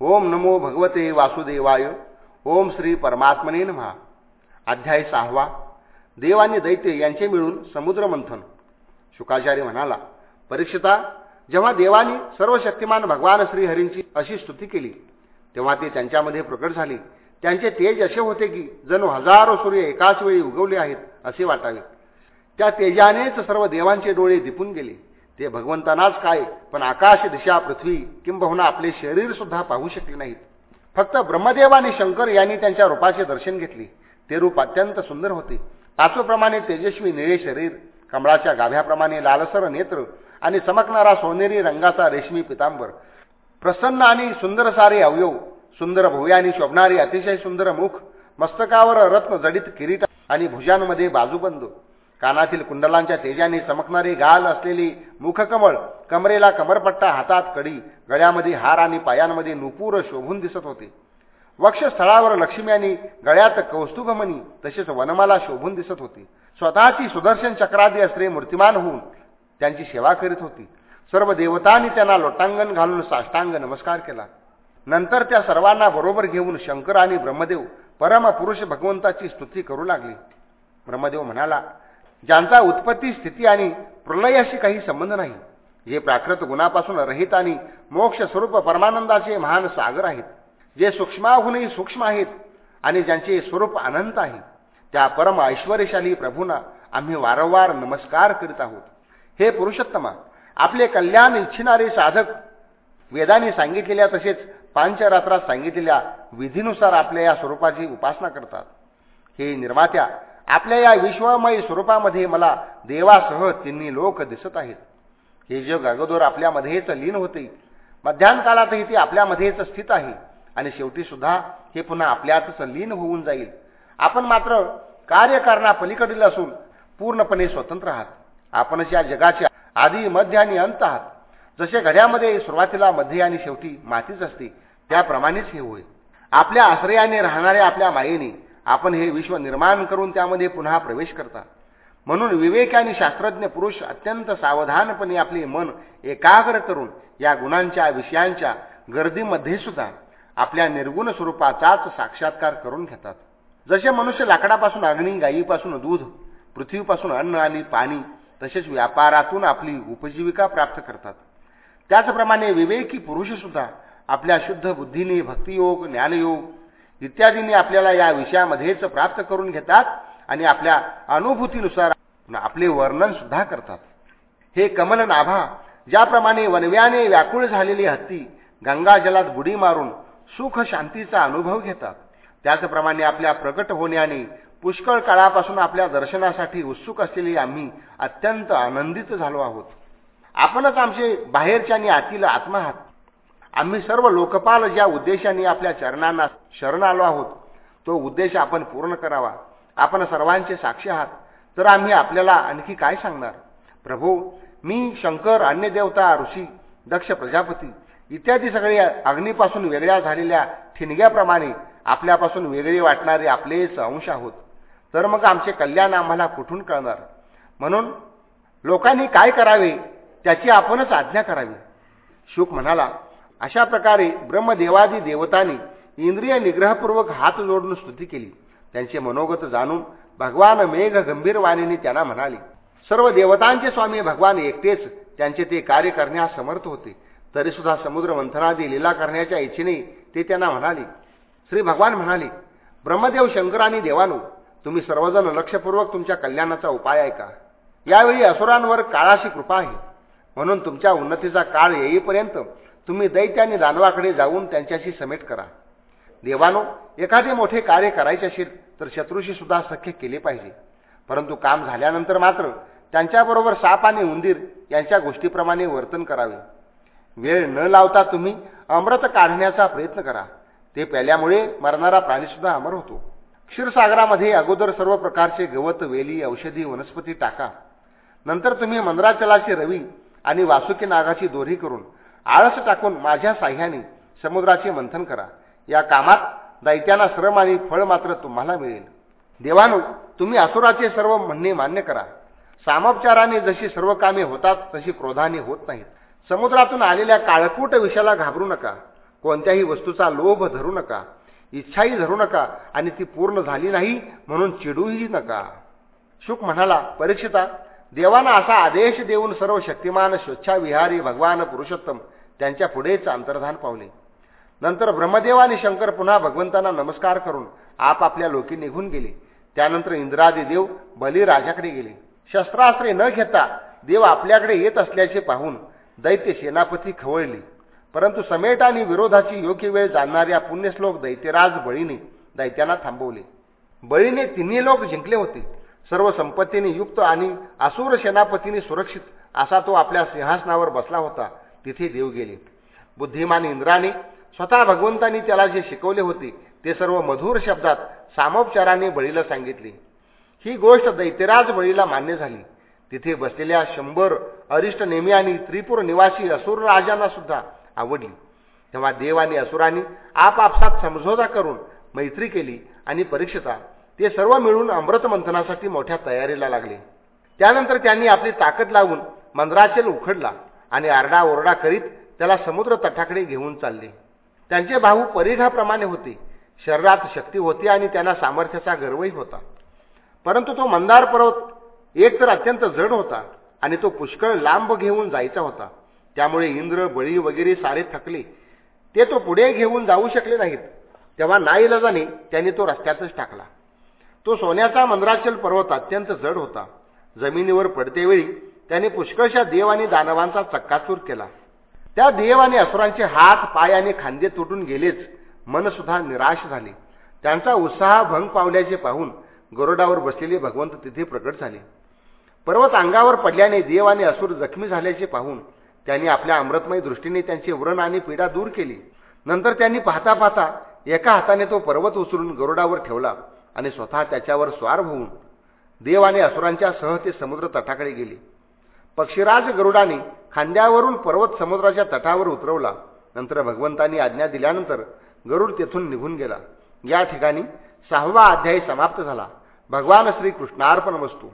ओम नमो भगवते वासुदेवाय ओम श्री परमात्मने महा अध्याय सहावा. देव आणि दैत्य यांचे मिळून समुद्र मंथन. शुकाचार्य म्हणाला परीक्षिता जेव्हा देवानी सर्व शक्तिमान भगवान श्रीहरींची अशी स्तुती केली तेव्हा ते त्यांच्यामध्ये प्रकट झाले. त्यांचे तेज असे होते की जणू हजारो सूर्य एकाच वेळी उगवले आहेत असे वाटावे. त्या तेजानेच सर्व देवांचे डोळे दिपून गेले. ते भगवंतानाच काय पण आकाश दिशा पृथ्वी किंबहुना आपले शरीर सुद्धा पाहू शकले नाहीत. फक्त ब्रह्मदेव आणि शंकर यांनी त्यांच्या रूपाचे दर्शन घेतले. ते रूप अत्यंत सुंदर होते. पाचोप्रमाणे तेजस्वी निळे शरीर कमळाच्या गाभ्याप्रमाणे लालसर नेत्र आणि चमकणारा सोनेरी रंगाचा रेशमी पितांबर. प्रसन्न आणि सुंदर सारे अवयव सुंदर भुव्यानी शोभणारी अतिशय सुंदर मुख मस्तकावर रत्न जडित किरीट आणि भुजांमध्ये बाजूबंद. कानातील कुंडलांच्या तेजाने चमकणारी गाल असलेली मुखकमळ कमरेला कमरपट्टा हातात कडी गळ्यामध्ये हार आणि पायांमध्ये नुपूर शोभून दिसत होते. वक्षस्थळावर लक्ष्मी आणि गळ्यात कौस्तुभमणी तसेच वनमाला शोभून दिसत होती. स्वतःची सुदर्शन चक्रादी अस्त्रे मूर्तिमान होऊन त्यांची सेवा करीत होती. सर्व देवतांनी त्यांना लोटांगण घालून साष्टांग नमस्कार केला. नंतर त्या सर्वांना बरोबर घेऊन शंकर आणि ब्रह्मदेव परमपुरुष भगवंताची स्तुती करू लागली. ब्रह्मदेव म्हणाला ज्यांचा उत्पत्ती स्थिती आणि प्रलयाशी काही संबंध नाही. जे प्राकृत गुणापासून रहित आणि मोक्ष स्वरूप परमानंदाचे महान सागर आहेत. जे सूक्ष्माहूनही सूक्ष्म आहेत आणि ज्यांचे स्वरूप अनंत आहे त्या परम ऐश्वर्यशाली प्रभूंना आम्ही वारंवार नमस्कार करीत आहोत. हे पुरुषोत्तमा आपले कल्याण इच्छिणारे साधक वेदाने सांगितलेल्या तसेच पांचरात्रात सांगितलेल्या विधीनुसार आपल्या या स्वरूपाची उपासना करतात. हे निर्मात्या आपल्या या विश्वमय स्वरूपामध्ये मला देवासह तिन्ही लोक दिसत आहेत. हे जग अगोदर आपल्यामध्येच लीन होते. मध्यान ती ते आपल्यामध्येच स्थित आहे. आणि शेवटी सुद्धा हे पुन्हा आपल्यातच लीन होऊन जाईल. आपण मात्र कार्यकारणापलीकडील असून पूर्णपणे स्वतंत्र आहात. आपणच या जगाचे आधी मध्य आणि अंत आहात. जसे घड्यामध्ये सुरुवातीला मध्ये आणि शेवटी मातीच असते त्याप्रमाणेच हे होय. आपल्या आश्रयाने राहणाऱ्या आपल्या मायेने आपण हे विश्व निर्माण करून त्यामध्ये पुन्हा प्रवेश करता. म्हणून विवेक आणि शास्त्रज्ञ पुरुष अत्यंत सावधानपणे आपले मन एकाग्र करून या गुणांच्या विषयांच्या गर्दीमध्ये सुद्धा आपल्या निर्गुण स्वरूपाचाच साक्षात्कार करून घेतात. जसे मनुष्य लाकडापासून अग्नी गायीपासून दूध पृथ्वीपासून अन्न आणि पाणी तसेच व्यापारातून आपली उपजीविका प्राप्त करतात. त्याचप्रमाणे विवेकी पुरुषसुद्धा आपल्या शुद्ध बुद्धीने भक्तियोग ज्ञानयोग इत्यादींनी आपल्याला या विषयामध्येच प्राप्त करून घेतात आणि आपल्या अनुभूतीनुसार आपले वर्णन सुद्धा करतात. हे कमल नाभा ज्याप्रमाणे वनव्याने व्याकुळ झालेली हत्ती गंगाजलात बुडी मारून सुख शांतीचा अनुभव घेतात. त्याचप्रमाणे आपल्या प्रकट होण्याने पुष्कळ काळापासून आपल्या दर्शनासाठी उत्सुक असलेली आम्ही अत्यंत आनंदित झालो आहोत. आपणच आमचे बाहेरच्या आणि आतील आत्महत्या आम्ही सर्व लोकपाल ज्या उद्देशाने आपल्या चरणांना शरण आलो आहोत तो उद्देश आपण पूर्ण करावा. आपण सर्वांचे साक्षी आहात. तर आम्ही आपल्याला आणखी काय सांगणार? प्रभू मी शंकर अन्य देवता ऋषी दक्ष प्रजापती इत्यादी सगळे अग्नीपासून वेगळ्या झालेल्या ठिणग्याप्रमाणे आपल्यापासून वेगळे वाटणारे आपलेच अंश आहोत. तर मग आमचे कल्याण आम्हाला कुठून कळणार? म्हणून लोकांनी काय करावे? त्याची आपणच आज्ञा करावी. शुक म्हणाला अशा प्रकारे ब्रह्मदेवादी देवतांनी इंद्रिय निग्रहपूर्वक हात जोडून स्तुती केली. त्यांचे मनोगत जाणून भगवान मेघ गंभीर वाणीने त्यांना म्हणाले सर्व देवतांचे स्वामी भगवान एकटेच त्यांचे ते कार्य करण्यास समर्थ होते. तरी सुद्धा समुद्र मंथनादी लीला करण्याच्या इच्छेने ते त्यांना म्हणाले श्री भगवान म्हणाले ब्रह्मदेव शंकर आणि देवानो तुम्ही सर्वजण लक्षपूर्वक तुमच्या कल्याणाचा उपाय आहे का यावेळी असुरांवर काळाशी कृपा आहे. म्हणून तुमच्या उन्नतीचा काळ येईपर्यंत तुम्ही दैत्य आणि दानवाकडे जाऊन त्यांच्याशी समेट करा. देवानो एखादे मोठे कार्य करायचे असेल तर शत्रूशी सुद्धा सख्य केले पाहिजे. परंतु काम झाल्यानंतर मात्र त्यांच्याबरोबर साप आणि उंदीर यांच्या गोष्टीप्रमाणे वर्तन करावे. वेळ न लावता तुम्ही अमृत काढण्याचा प्रयत्न करा. ते प्याल्यामुळे मरणारा प्राणीसुद्धा अमर होतो. क्षीरसागरामध्ये अगोदर सर्व प्रकारचे गवत वेली औषधी वनस्पती टाका. नंतर तुम्ही मंद्राचलाची रवी आणि वासुकी नागाची दोरी करून आळस टाकून माझ्या साह्याने समुद्राचे मंथन करा. या कामात दैत्यांना श्रम आणि फळ मात्र तुम्हाला मिळेल. देवानो तुम्ही असुराचे सर्व म्हणणे मान्य करा. सामोपचाराने जशी सर्व कामे होतात तशी क्रोधाने होत नाहीत. समुद्रातून आलेल्या काळकूट विषयाला घाबरू नका. कोणत्याही वस्तूचा लोभ धरू नका. इच्छाही धरू नका आणि ती पूर्ण झाली नाही म्हणून चिडूही नका. शुक म्हणाला परीक्षिता देवाना असा आदेश देऊन सर्व शक्तिमान स्वच्छाविहारी भगवान पुरुषोत्तम त्यांच्या पुढेच अंतर्धान पावले. नंतर ब्रह्मदेव आणि शंकर पुन्हा भगवंतांना नमस्कार करून आपापल्या लोकी निघून गेले. त्यानंतर इंद्रादी देव बलिराजाकडे गेले. शस्त्रास्त्रे न घेता देव आपल्याकडे येत असल्याचे पाहून दैत्य सेनापती खवळली. परंतु समेट आणि विरोधाची योग्य वेळ जाणणाऱ्या पुण्यश्लोक दैत्यराज बळीने दैत्यांना थांबवले. बळीने तिन्ही लोक जिंकले होते. सर्व संपत्तीने युक्त आणि असुर सेनापतीने सुरक्षित असा तो आपल्या सिंहासनावर बसला होता. तिथे देव गेले. बुद्धिमान इंद्राने स्वतः भगवंतांनी त्याला जे शिकवले होते ते सर्व मधुर शब्दात सामोपचाराने बळीला सांगितले. ही गोष्ट दैत्यराज बळीला मान्य झाली. तिथे बसलेल्या शंभर अरिष्ट नेमी आणि त्रिपूर निवासी असुर राजांना सुद्धा आवडली. तेव्हा देव आणि असुरांनी आपापसात समझोता करून मैत्री केली आणि परीक्षिता ते सर्व मिळून अमृत मंथनासाठी मोठ्या तयारीला लागले. त्यानंतर त्यांनी आपली ताकद लावून मंदराचेल उखडला आणि आरडाओरडा करीत त्याला समुद्र तटाकडे घेऊन चालले. त्यांचे भाऊ परिघाप्रमाणे होते. शरीरात शक्ती होती आणि त्यांना सामर्थ्याचा गर्वही होता. परंतु तो मंदार पर्वत एक तर अत्यंत जड होता आणि तो पुष्कळ लांब घेऊन जायचा होता. त्यामुळे इंद्र बळी वगैरे सारे थकले. ते तो पुढे घेऊन जाऊ शकले नाहीत. तेव्हा नाईलाजाने त्यांनी तो रस्त्यातच टाकला. तो सोन्याचा मंद्राचल पर्वत अत्यंत जड होता. जमिनीवर पडतेवेळी त्याने पुष्कळशा देव आणि दानवांचा चक्काचूर केला. त्या देव आणि असुरांचे हात पाय आणि खांदे तुटून गेलेच मनसुद्धा निराश झाले. त्यांचा उत्साह भंग पावल्याचे पाहून गरुडावर बसलेले भगवंत तिथे प्रकट झाले. पर्वत अंगावर पडल्याने देव आणि असुर जखमी झाल्याचे पाहून त्यांनी आपल्या अमृतमय दृष्टीने त्यांची व्रण आणि पीडा दूर केली. नंतर त्यांनी पाहता पाहता एका हाताने तो पर्वत उचलून गरुडावर ठेवला. आणि स्वतः त्याच्यावर स्वार होऊन देव आणि असुरांच्या सह ते समुद्र तटाकडे गेले. पक्षीराज गरुडाने खांद्यावरून पर्वत समुद्राच्या तटावर उतरवला. नंतर भगवंतांनी आज्ञा दिल्यानंतर गरुड तेथून निघून गेला. या ठिकाणी सहावा अध्यायी समाप्त झाला. भगवान श्री कृष्णार्पण वस्तू.